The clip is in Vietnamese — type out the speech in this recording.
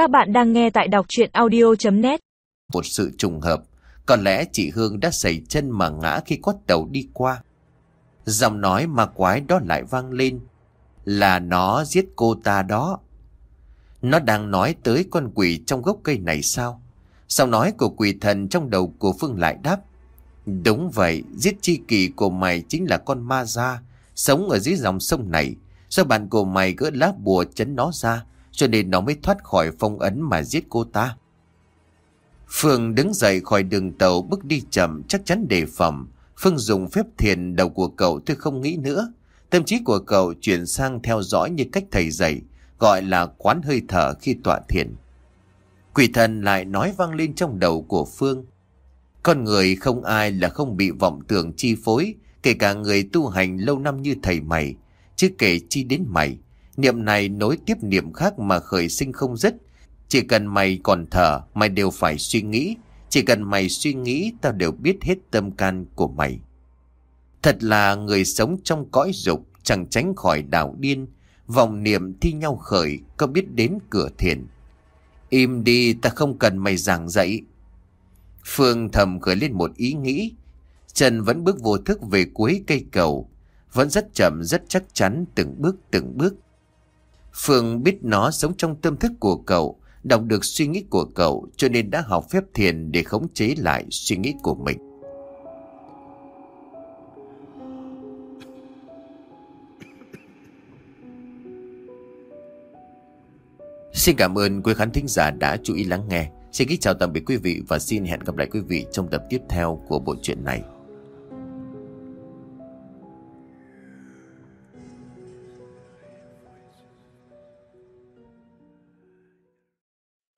Các bạn đang nghe tại đọc chuyện audio.net Một sự trùng hợp, có lẽ chị Hương đã xảy chân mà ngã khi có tàu đi qua. Giọng nói ma quái đó lại vang lên. Là nó giết cô ta đó. Nó đang nói tới con quỷ trong gốc cây này sao? Sao nói của quỷ thần trong đầu của Phương lại đáp. Đúng vậy, giết chi kỳ của mày chính là con ma ra sống ở dưới dòng sông này. Do bạn của mày gỡ lá bùa chấn nó ra, cho nên nó mới thoát khỏi phong ấn mà giết cô ta. Phương đứng dậy khỏi đường tàu bước đi chậm chắc chắn đề phòng. Phương dùng phép thiền đầu của cậu tôi không nghĩ nữa. Tâm trí của cậu chuyển sang theo dõi như cách thầy dạy, gọi là quán hơi thở khi tọa thiền. Quỷ thần lại nói vang lên trong đầu của Phương. Con người không ai là không bị vọng tưởng chi phối, kể cả người tu hành lâu năm như thầy mày, chứ kể chi đến mày. Niệm này nối tiếp niệm khác mà khởi sinh không dứt. Chỉ cần mày còn thở, mày đều phải suy nghĩ. Chỉ cần mày suy nghĩ, tao đều biết hết tâm can của mày. Thật là người sống trong cõi dục, chẳng tránh khỏi đảo điên. Vòng niệm thi nhau khởi, có biết đến cửa thiền. Im đi, ta không cần mày giảng dạy. Phương thầm khởi lên một ý nghĩ. Trần vẫn bước vô thức về cuối cây cầu. Vẫn rất chậm, rất chắc chắn, từng bước từng bước. Phương biết nó sống trong tâm thức của cậu, đọc được suy nghĩ của cậu cho nên đã học phép thiền để khống chế lại suy nghĩ của mình. Xin cảm ơn quý khán thính giả đã chú ý lắng nghe. Xin kính chào tạm biệt quý vị và xin hẹn gặp lại quý vị trong tập tiếp theo của bộ truyện này.